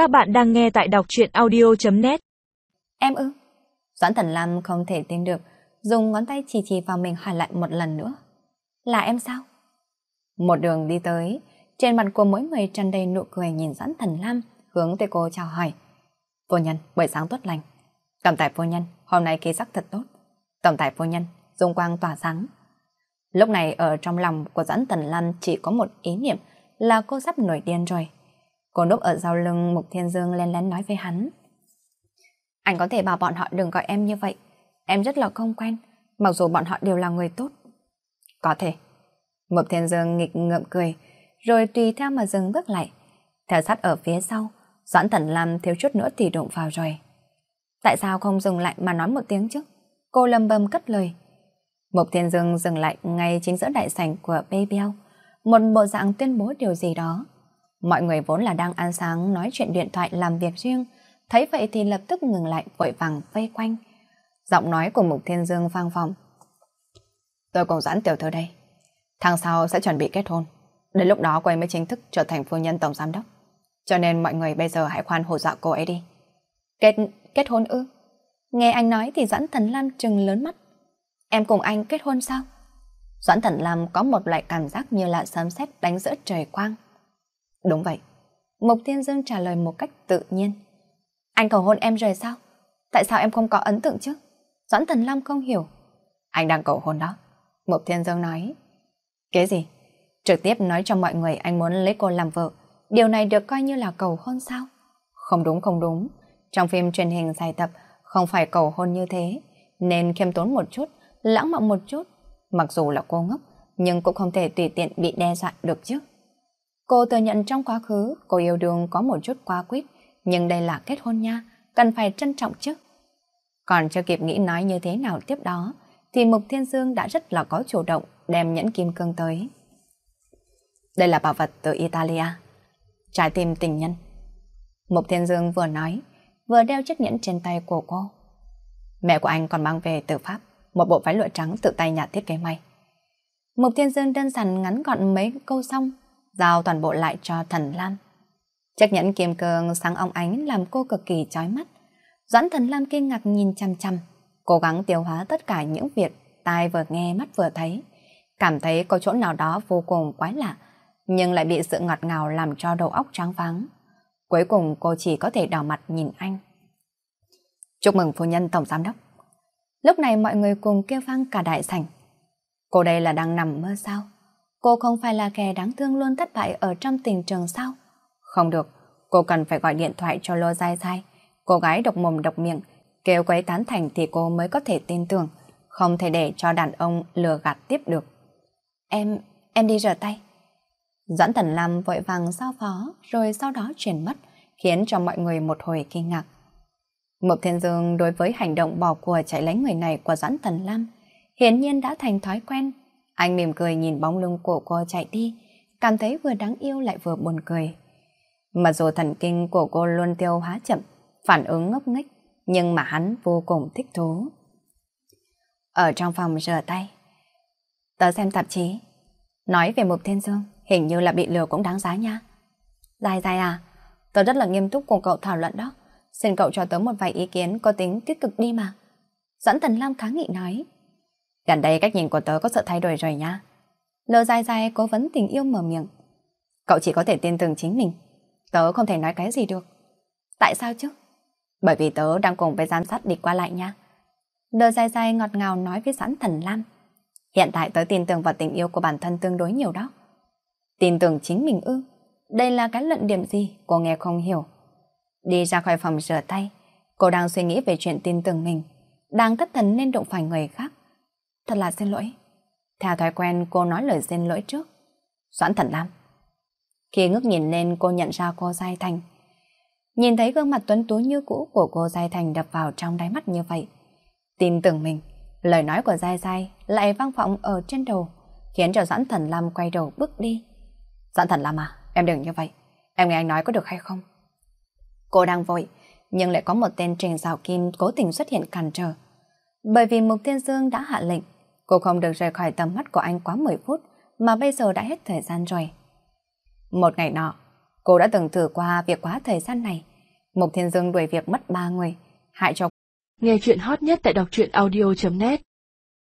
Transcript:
Các bạn đang nghe tại đọc truyện audio.net Em ư? Doãn Thần Lam không thể tin được, dùng ngón tay chỉ chỉ vào mình hỏi lại một lần nữa. Là em sao? Một đường đi tới, trên mặt của mỗi người tràn đầy nụ cười nhìn Doãn Thần Lam, hướng tới cô chào hỏi. Vô nhân, buổi sáng tốt lành. Tổng tài vô nhân, hôm nay kỳ sắc thật tốt. Tổng tài vô nhân, dung quang tỏa sáng. Lúc này ở trong lòng của Doãn Thần Lam chỉ có một ý niệm là cô sắp nổi điên rồi. Cô núp ở sau lưng Mục Thiên Dương len lén nói với hắn. Anh có thể bảo bọn họ đừng gọi em như vậy. Em rất là không quen, mặc dù bọn họ đều là người tốt. Có thể. Mục Thiên Dương nghịch ngợm cười, rồi tùy theo mà dừng bước lại. Theo sát ở phía sau, Doãn Thần Lam thiếu chút nữa thì đụng vào rồi. Tại sao không dừng lại mà nói một tiếng chứ? Cô lầm bầm cất lời. Mục Thiên Dương dừng lại ngay chính giữa đại sảnh của Baby một bộ dạng tuyên bố điều gì đó. Mọi người vốn là đang ăn sáng nói chuyện điện thoại làm việc riêng, thấy vậy thì lập tức ngừng lại vội vàng vây quanh. Giọng nói của Mục Thiên Dương vang vọng. Tôi cùng dẫn tiểu thư đây. Tháng sau sẽ chuẩn bị kết hôn. Đến lúc đó cô ấy mới chính thức trở thành phu nhân tổng giám đốc. Cho nên mọi người bây giờ hãy khoan hồ dọa cô ấy đi. Kết kết hôn ư? Nghe anh nói thì Doãn Thần Lam trừng lớn mắt. Em cùng anh kết hôn sao? Doãn Thần Lam có một loại cảm giác như là sấm sét đánh giữa trời quang. Đúng vậy. Mộc Thiên Dương trả lời một cách tự nhiên. Anh cầu hôn em rồi sao? Tại sao em không có ấn tượng chứ? Doãn Thần Long không hiểu. Anh đang cầu hôn đó. Mộc Thiên Dương nói. Cái gì? Trực tiếp nói cho mọi người anh muốn lấy cô làm vợ. Điều này được coi như là cầu hôn sao? Không đúng không đúng. Trong phim truyền hình dài tập không phải cầu hôn như thế. Nên khiêm tốn một chút, lãng mạn một chút. Mặc dù là cô ngốc, nhưng cũng không thể tùy tiện bị đe dọa được chứ. Cô thừa nhận trong quá khứ cô yêu đương có một chút quá quýt, nhưng đây là kết hôn nha, cần phải trân trọng chứ. Còn chưa kịp nghĩ nói như thế nào tiếp đó, thì Mục Thiên Dương đã rất là có chủ động đem nhẫn kim cương tới. Đây là bảo vật từ Italia, trái tim tình nhân. Mục Thiên Dương vừa nói, vừa đeo chiếc nhẫn trên tay của cô. Mẹ của anh còn mang về từ Pháp, một bộ váy lụa trắng tự tay nhà thiết kế may. Mục Thiên Dương đơn giản ngắn gọn mấy câu xong, giao toàn bộ lại cho thần Lam. Chiếc nhẫn kim cương sáng ong ánh làm cô cực kỳ chói mắt. Doãn thần Lam kinh ngạc nhìn chăm chăm, cố gắng tiêu hóa tất cả những việc tai vừa nghe mắt vừa thấy. Cảm thấy có chỗ nào đó vô cùng quái lạ, nhưng lại bị sự ngọt ngào làm cho đầu óc trắng vắng. Cuối cùng cô chỉ có thể đỏ mặt nhìn anh. Chúc mừng phu nhân tổng giám đốc. Lúc này mọi người cùng kêu vang cả đại sảnh. Cô đây là đang nằm mơ sao? Cô không phải là kẻ đáng thương luôn thất bại ở trong tình trường sao? Không được, cô cần phải gọi điện thoại cho Lô Giai Giai. Cô gái độc mồm độc miệng, kêu quấy tán thành thì cô mới có thể tin tưởng, không thể để cho đàn ông lừa gạt tiếp được. Em, em đi rửa tay. Doãn Thần Lam vội vàng giao phó, rồi sau đó chuyển mất, khiến cho mọi người một hồi kinh ngạc. Mộc Thiên Dương đối với hành động bỏ của chạy lấy người này của Doãn Thần Lam, hiển nhiên đã thành thói quen. Anh mỉm cười nhìn bóng lưng của cô chạy đi, cảm thấy vừa đáng yêu lại vừa buồn cười. Mặc dù thần kinh của cô luôn tiêu hóa chậm, phản ứng ngốc nghếch, nhưng mà hắn vô cùng thích thú. Ở trong phòng rửa tay, tớ xem tạp chí, nói về Mục Thiên Dương, hình như là bị lừa cũng đáng giá nha. Dài dài à, tớ rất là nghiêm túc cùng cậu thảo luận đó, xin cậu cho tớ một vài ý kiến có tính tích cực đi mà. Doãn tần Lam kháng nghị nói, gần đây cách nhìn của tớ có sự thay đổi rồi nha. Lơ dài dài cố vấn tình yêu mở miệng. Cậu chỉ có thể tin tưởng chính mình, tớ không thể nói cái gì được. Tại sao chứ? Bởi vì tớ đang cùng với giám sát đi qua lại nha. Lơ dài dài ngọt ngào nói với sẵn thần Lam. Hiện tại tớ tin tưởng vào tình yêu của bản thân tương đối nhiều đó. Tin tưởng chính mình ư? Đây là cái luận điểm gì? Cô nghe không hiểu. Đi ra khỏi phòng rửa tay, cô đang suy nghĩ về chuyện tin tưởng mình. Đang thất thần nên đụng phải người khác. Thật là xin lỗi. Theo thói quen cô nói lời xin lỗi trước. Doãn thần Lam. Khi ngước nhìn lên cô nhận ra cô Giai Thành. Nhìn thấy gương mặt tuấn tú như cũ của cô Giai Thành đập vào trong đáy mắt như vậy. Tin tưởng mình, lời nói của Giai Giai lại vang vọng ở trên đầu, khiến cho Doãn Thần Lam quay đầu bước đi. Doãn Thần Lam à, em đừng như vậy. Em nghe anh nói có được hay không? Cô đang vội, nhưng lại có một tên Trình Giảo Kim cố tình xuất hiện cản trở. Bởi vì Mục Thiên Dương đã hạ lệnh, cô không được rời khỏi tầm mắt của anh quá 10 phút, mà bây giờ đã hết thời gian rồi. Một ngày nọ, cô đã từng thử qua việc quá thời gian này, Mục Thiên Dương đuổi việc mất ba người, hại cho Nghe chuyện hot nhất tại đọc truyện audio.net